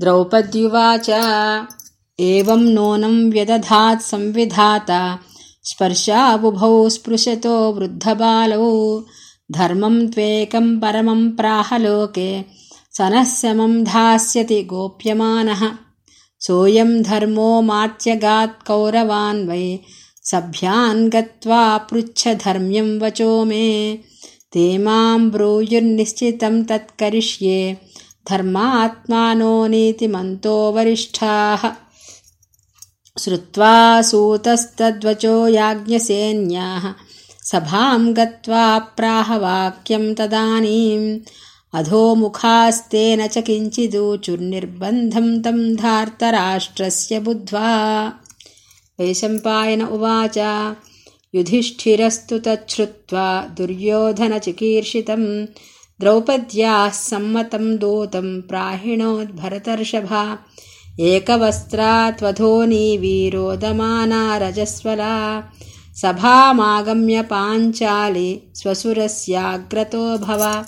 द्रौपद्युवाच। एवं नूनं व्यदधात् संविधाता। स्पर्शाबुभौ स्पृशतो वृद्धबालौ। धर्मं त्वेकं परमं प्राहलोके। सनः धास्यति गोप्यमानः। सोऽयं धर्मो मात्यगात् कौरवान् वै। सभ्यान् गत्वा पृच्छधर्म्यं वचो मे। ते मां ब्रूयुर्निश्चितं तत्करिष्ये धर्मात्मानो नीतिमन्तो वरिष्ठाः। श्रुत्वा सूतस्तद्वचो याज्ञसेन्याः। सभां गत्वा प्राहवाक्यं तदानीम् अधोमुखास्तेन च किञ्चिदूचुर्निर्बन्धं तं धार्तराष्ट्रस्य बुद्ध्वा। वैशम्पायन उवाच युधिष्ठिरस्तु तच्छ्रुत्वा दुर्योधनचिकीर्षितम् द्रौपद्याः सम्मतं दूतं प्राहिणोद्भरतर्षभा एकवस्त्रा वीरोदमाना रजस्वला। सभामागम्य पाञ्चालि स्वसुरस्याग्रतो भव।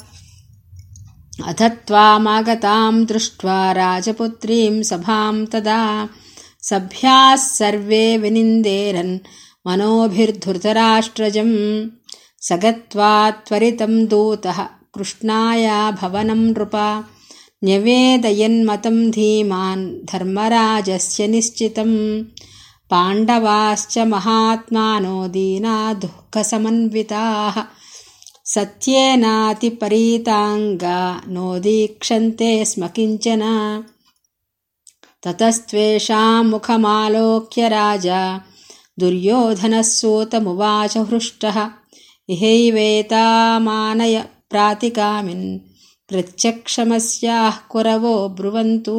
अथ त्वामागतां दृष्ट्वा राजपुत्रीं सभां तदा। सभ्याः सर्वे विनिन्देरन् मनोभिर्धृतराष्ट्रजम्। स गत्वा त्वरितं दूतः कृष्णाया भवनं नृपा। न्यवेदयन्मतं धीमान् धर्मराजस्य निश्चितम्। पाण्डवाश्च महात्मानो दीना दुःखसमन्विताः सत्येनातिपरीताङ्गा नोदीक्षन्ते स्म किञ्चन। ततस्त्वेषाम् मुखमालोक्य राजा दुर्योधनः सूतमुवाच हृष्टः। इहैवेतामानय प्रातिकामिन् प्रत्यक्षमस्याः कुरवो ब्रुवन्तु